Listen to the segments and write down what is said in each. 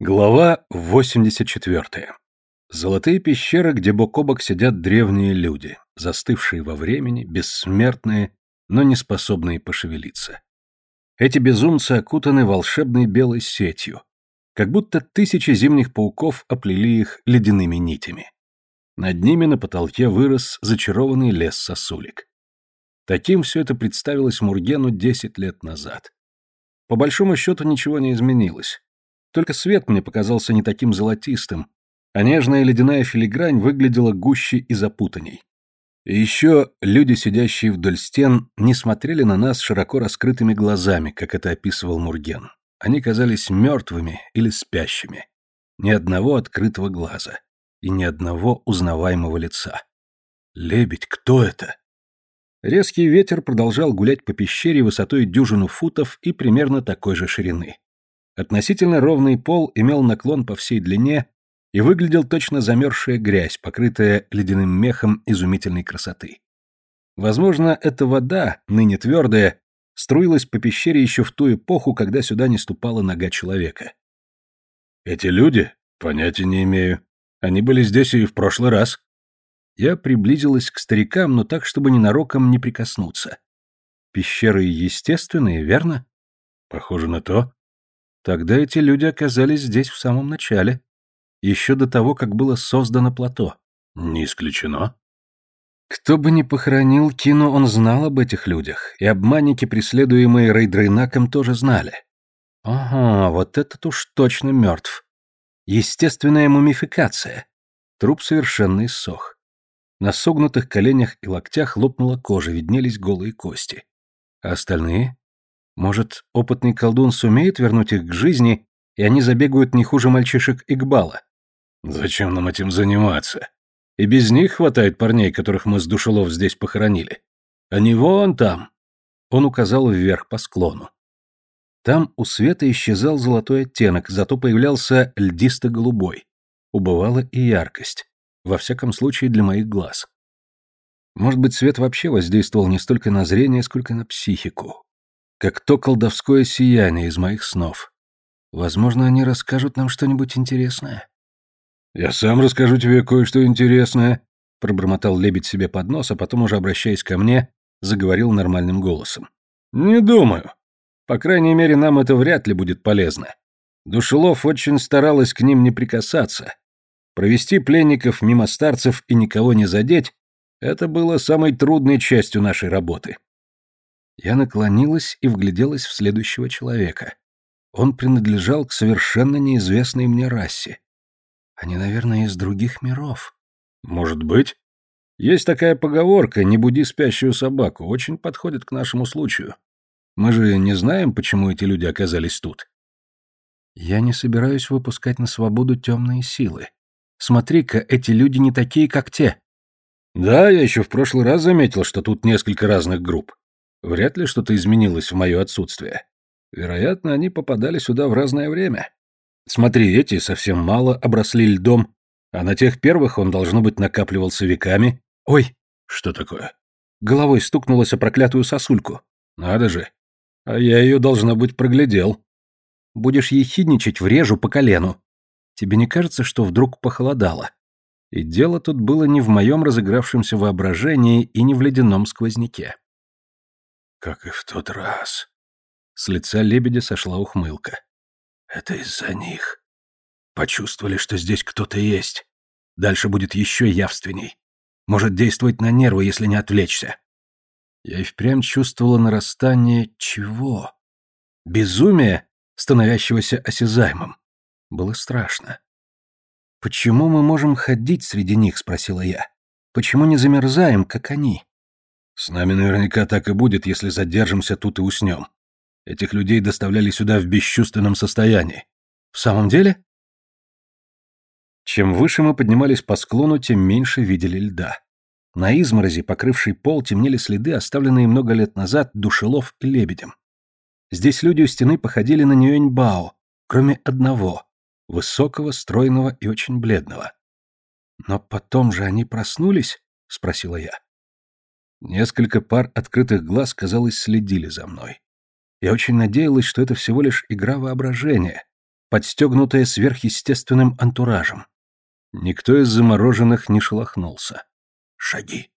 Глава 84. Золотые пещеры, где бок о бок сидят древние люди, застывшие во времени, бессмертные, но не способные пошевелиться. Эти безумцы окутаны волшебной белой сетью, как будто тысячи зимних пауков оплели их ледяными нитями. Над ними на потолке вырос зачарованный лес сосулек. Таким все это представилось Мургену десять лет назад. По большому счету ничего не изменилось. Только свет мне показался не таким золотистым, а нежная ледяная филигрань выглядела гуще и запутанней. И еще люди, сидящие вдоль стен, не смотрели на нас широко раскрытыми глазами, как это описывал Мурген. Они казались мертвыми или спящими. Ни одного открытого глаза и ни одного узнаваемого лица. Лебедь, кто это? Резкий ветер продолжал гулять по пещере высотой дюжину футов и примерно такой же ширины. Относительно ровный пол имел наклон по всей длине и выглядел точно замерзшая грязь, покрытая ледяным мехом изумительной красоты. Возможно, эта вода, ныне твердая, струилась по пещере еще в ту эпоху, когда сюда не ступала нога человека. «Эти люди? Понятия не имею. Они были здесь и в прошлый раз». Я приблизилась к старикам, но так, чтобы ненароком не прикоснуться. Пещеры естественные, верно? Похоже на то. Тогда эти люди оказались здесь в самом начале, еще до того, как было создано плато. Не исключено. Кто бы ни похоронил Кину, он знал об этих людях, и обманники, преследуемые Рейдрейнаком, тоже знали. Ага, вот этот уж точно мертв. Естественная мумификация. Труп совершенно иссох. На согнутых коленях и локтях лопнула кожа, виднелись голые кости. А остальные? Может, опытный колдун сумеет вернуть их к жизни, и они забегают не хуже мальчишек Игбала? Зачем нам этим заниматься? И без них хватает парней, которых мы с душелов здесь похоронили. Они вон там. Он указал вверх по склону. Там у света исчезал золотой оттенок, зато появлялся льдисто-голубой. Убывала и яркость. Во всяком случае, для моих глаз. Может быть, свет вообще воздействовал не столько на зрение, сколько на психику как то колдовское сияние из моих снов. Возможно, они расскажут нам что-нибудь интересное. «Я сам расскажу тебе кое-что интересное», — пробормотал лебедь себе под нос, а потом, уже обращаясь ко мне, заговорил нормальным голосом. «Не думаю. По крайней мере, нам это вряд ли будет полезно. Душелов очень старалась к ним не прикасаться. Провести пленников мимо старцев и никого не задеть — это было самой трудной частью нашей работы. Я наклонилась и вгляделась в следующего человека. Он принадлежал к совершенно неизвестной мне расе. Они, наверное, из других миров. Может быть. Есть такая поговорка «не буди спящую собаку», очень подходит к нашему случаю. Мы же не знаем, почему эти люди оказались тут. Я не собираюсь выпускать на свободу темные силы. Смотри-ка, эти люди не такие, как те. Да, я еще в прошлый раз заметил, что тут несколько разных групп. Вряд ли что-то изменилось в мое отсутствие. Вероятно, они попадали сюда в разное время. Смотри, эти совсем мало обросли льдом, а на тех первых он, должно быть, накапливался веками. Ой, что такое? Головой стукнулась о проклятую сосульку. Надо же. А я ее, должно быть, проглядел. Будешь ехидничать, врежу по колену. Тебе не кажется, что вдруг похолодало? И дело тут было не в моем разыгравшемся воображении и не в ледяном сквозняке. Как и в тот раз. С лица лебедя сошла ухмылка. Это из-за них. Почувствовали, что здесь кто-то есть. Дальше будет еще явственней. Может действовать на нервы, если не отвлечься. Я и впрямь чувствовала нарастание чего? Безумия, становящегося осязаемым. Было страшно. «Почему мы можем ходить среди них?» — спросила я. «Почему не замерзаем, как они?» С нами наверняка так и будет, если задержимся тут и уснем. Этих людей доставляли сюда в бесчувственном состоянии. В самом деле? Чем выше мы поднимались по склону, тем меньше видели льда. На изморози, покрывшей пол, темнели следы, оставленные много лет назад душелов и лебедем. Здесь люди у стены походили на Нюэньбао, кроме одного, высокого, стройного и очень бледного. «Но потом же они проснулись?» — спросила я. Несколько пар открытых глаз, казалось, следили за мной. Я очень надеялась, что это всего лишь игра воображения, подстегнутая сверхъестественным антуражем. Никто из замороженных не шелохнулся. Шаги.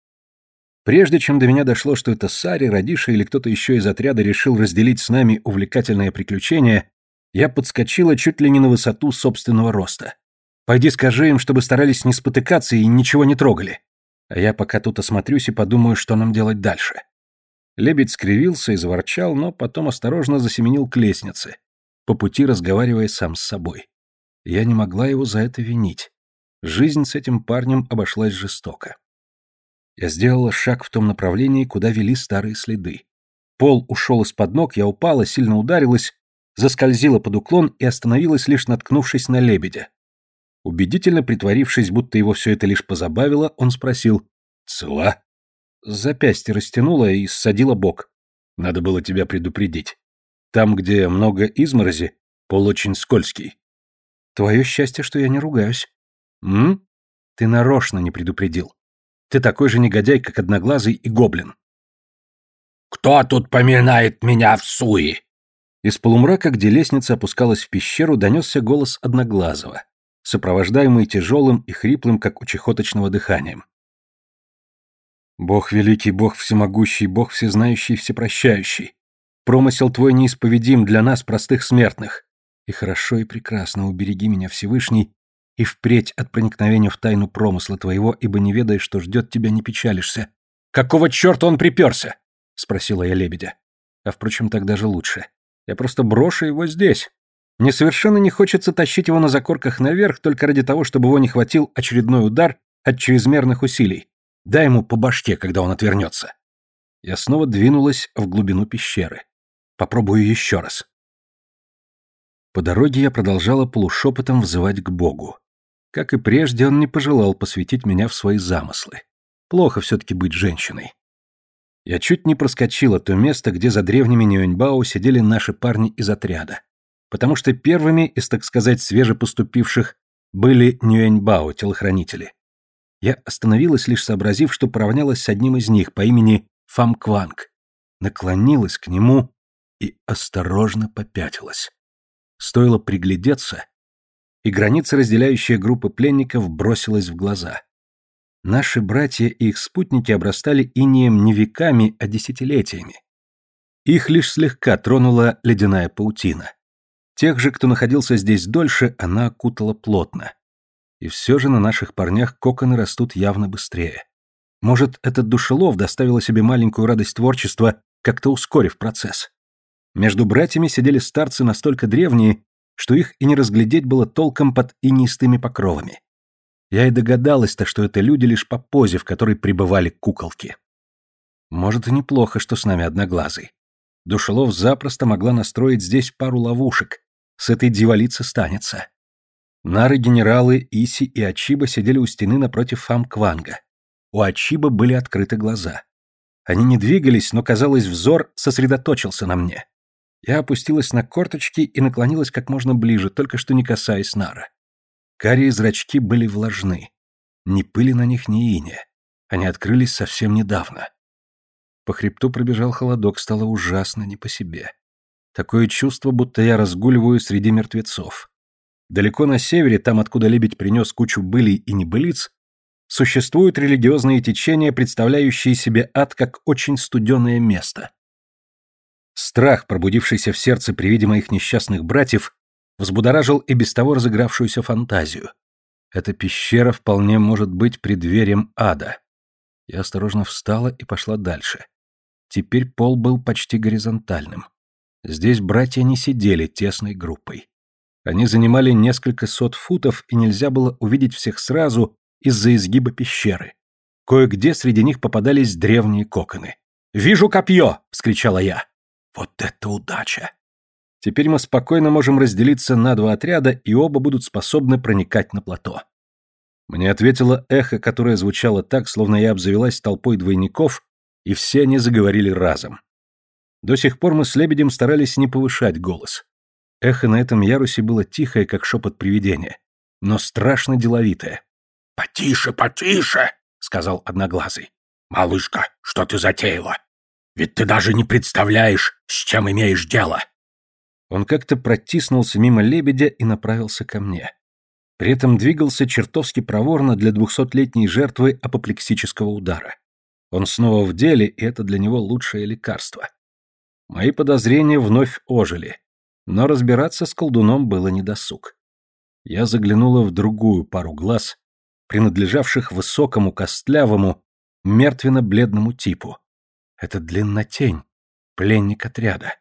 Прежде чем до меня дошло, что это Сари, Радиша или кто-то еще из отряда решил разделить с нами увлекательное приключение, я подскочила чуть ли не на высоту собственного роста. Пойди скажи им, чтобы старались не спотыкаться и ничего не трогали. А я пока тут осмотрюсь и подумаю, что нам делать дальше. Лебедь скривился и заворчал, но потом осторожно засеменил к лестнице, по пути разговаривая сам с собой. Я не могла его за это винить. Жизнь с этим парнем обошлась жестоко. Я сделала шаг в том направлении, куда вели старые следы. Пол ушел из-под ног, я упала, сильно ударилась заскользила под уклон и остановилась, лишь наткнувшись на лебедя. Убедительно притворившись, будто его все это лишь позабавило, он спросил «Цела?» Запястье растянуло и ссадило бок. «Надо было тебя предупредить. Там, где много изморози, пол очень скользкий». «Твое счастье, что я не ругаюсь». «М? Ты нарочно не предупредил. Ты такой же негодяй, как Одноглазый и Гоблин». «Кто тут поминает меня в суе?» Из полумрака, где лестница опускалась в пещеру, донесся голос Одноглазого, сопровождаемый тяжелым и хриплым, как у чехоточного дыханием. «Бог великий, Бог всемогущий, Бог всезнающий, всепрощающий. Промысел твой неисповедим для нас, простых смертных. И хорошо и прекрасно убереги меня, Всевышний, и впредь от проникновения в тайну промысла твоего, ибо не ведая, что ждет тебя, не печалишься». «Какого черта он приперся?» — спросила я лебедя. А, впрочем, так даже лучше. Я просто брошу его здесь. Мне совершенно не хочется тащить его на закорках наверх только ради того, чтобы его не хватил очередной удар от чрезмерных усилий. Дай ему по башке, когда он отвернется. Я снова двинулась в глубину пещеры. Попробую еще раз. По дороге я продолжала полушепотом взывать к Богу. Как и прежде, он не пожелал посвятить меня в свои замыслы. Плохо все-таки быть женщиной. Я чуть не проскочила то место, где за древними Нюэньбао сидели наши парни из отряда. Потому что первыми из, так сказать, свежепоступивших были Нюэньбао, телохранители. Я остановилась, лишь сообразив, что поравнялась с одним из них по имени Фам Кванг. Наклонилась к нему и осторожно попятилась. Стоило приглядеться, и граница, разделяющая группы пленников, бросилась в глаза. Наши братья и их спутники обрастали инеем не веками, а десятилетиями. Их лишь слегка тронула ледяная паутина. Тех же, кто находился здесь дольше, она окутала плотно. И все же на наших парнях коконы растут явно быстрее. Может, этот душелов доставил себе маленькую радость творчества, как-то ускорив процесс. Между братьями сидели старцы настолько древние, что их и не разглядеть было толком под инистыми покровами. Я и догадалась-то, что это люди лишь по позе, в которой пребывали куколки. Может, и неплохо, что с нами одноглазый. Душелов запросто могла настроить здесь пару ловушек. С этой дьяволицы станется. Нары-генералы Иси и Ачиба сидели у стены напротив Фам-Кванга. У Ачиба были открыты глаза. Они не двигались, но, казалось, взор сосредоточился на мне. Я опустилась на корточки и наклонилась как можно ближе, только что не касаясь Нара. Карие зрачки были влажны. Ни пыли на них, ни иния. Они открылись совсем недавно. По хребту пробежал холодок, стало ужасно не по себе. Такое чувство, будто я разгуливаю среди мертвецов. Далеко на севере, там, откуда лебедь принес кучу былей и небылиц, существуют религиозные течения, представляющие себе ад как очень студеное место. Страх, пробудившийся в сердце при виде моих несчастных братьев, взбудоражил и без того разыгравшуюся фантазию. Эта пещера вполне может быть преддверием ада. Я осторожно встала и пошла дальше. Теперь пол был почти горизонтальным. Здесь братья не сидели тесной группой. Они занимали несколько сот футов, и нельзя было увидеть всех сразу из-за изгиба пещеры. Кое-где среди них попадались древние коконы. «Вижу копье!» — вскричала я. «Вот это удача!» Теперь мы спокойно можем разделиться на два отряда, и оба будут способны проникать на плато. Мне ответило эхо, которое звучало так, словно я обзавелась толпой двойников, и все они заговорили разом. До сих пор мы с Лебедем старались не повышать голос. Эхо на этом ярусе было тихое, как шепот привидения, но страшно деловитое. «Потише, потише!» — сказал Одноглазый. «Малышка, что ты затеяла? Ведь ты даже не представляешь, с чем имеешь дело!» Он как-то протиснулся мимо лебедя и направился ко мне. При этом двигался чертовски проворно для двухсотлетней жертвы апоплексического удара. Он снова в деле, и это для него лучшее лекарство. Мои подозрения вновь ожили, но разбираться с колдуном было недосуг. Я заглянула в другую пару глаз, принадлежавших высокому, костлявому, мертвенно-бледному типу. Это длиннотень, пленник отряда.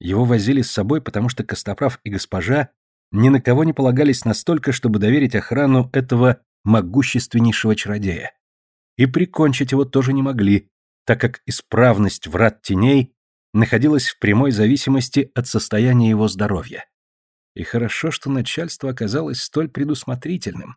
Его возили с собой, потому что Костоправ и госпожа ни на кого не полагались настолько, чтобы доверить охрану этого могущественнейшего чародея. И прикончить его тоже не могли, так как исправность врат теней находилась в прямой зависимости от состояния его здоровья. И хорошо, что начальство оказалось столь предусмотрительным.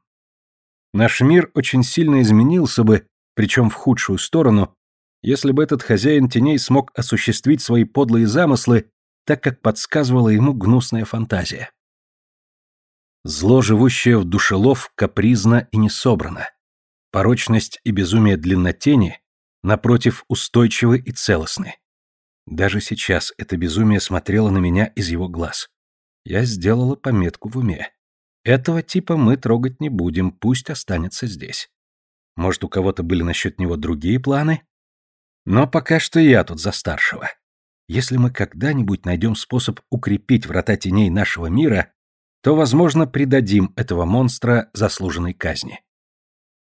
Наш мир очень сильно изменился бы, причем в худшую сторону, если бы этот хозяин теней смог осуществить свои подлые замыслы, так как подсказывала ему гнусная фантазия. Зло, живущее в душелов, капризно и не собрано. Порочность и безумие длиннотени, напротив, устойчивы и целостны. Даже сейчас это безумие смотрело на меня из его глаз. Я сделала пометку в уме. Этого типа мы трогать не будем, пусть останется здесь. Может, у кого-то были насчет него другие планы? Но пока что я тут за старшего. Если мы когда-нибудь найдем способ укрепить врата теней нашего мира, то, возможно, придадим этого монстра заслуженной казни.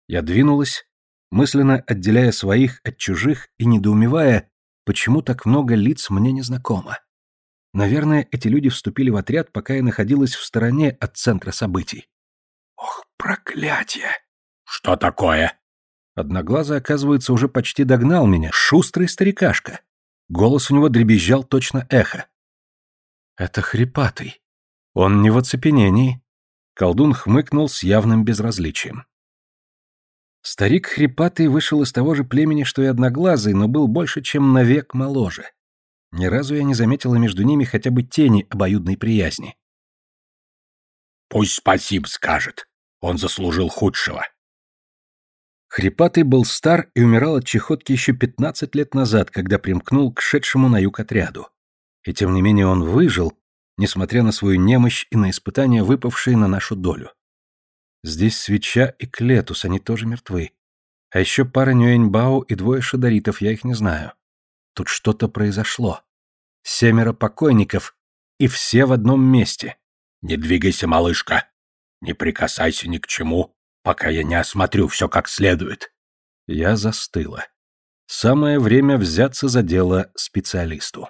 Я двинулась, мысленно отделяя своих от чужих и недоумевая, почему так много лиц мне незнакомо. Наверное, эти люди вступили в отряд, пока я находилась в стороне от центра событий. Ох, проклятие! Что такое? Одноглазый, оказывается, уже почти догнал меня, шустрый старикашка. Голос у него дребезжал точно эхо. Это хрипатый. Он не в оцепенении. Колдун хмыкнул с явным безразличием. Старик хрипатый вышел из того же племени, что и одноглазый, но был больше, чем на век моложе. Ни разу я не заметила между ними хотя бы тени обоюдной приязни. «Пусть спасибо скажет. Он заслужил худшего», Хрипатый был стар и умирал от чехотки еще 15 лет назад, когда примкнул к шедшему на юг отряду. И тем не менее он выжил, несмотря на свою немощь и на испытания, выпавшие на нашу долю. Здесь свеча и клетус, они тоже мертвы. А еще пара Нюэньбао и двое шадаритов, я их не знаю. Тут что-то произошло. Семеро покойников, и все в одном месте. «Не двигайся, малышка. Не прикасайся ни к чему пока я не осмотрю все как следует. Я застыла. Самое время взяться за дело специалисту.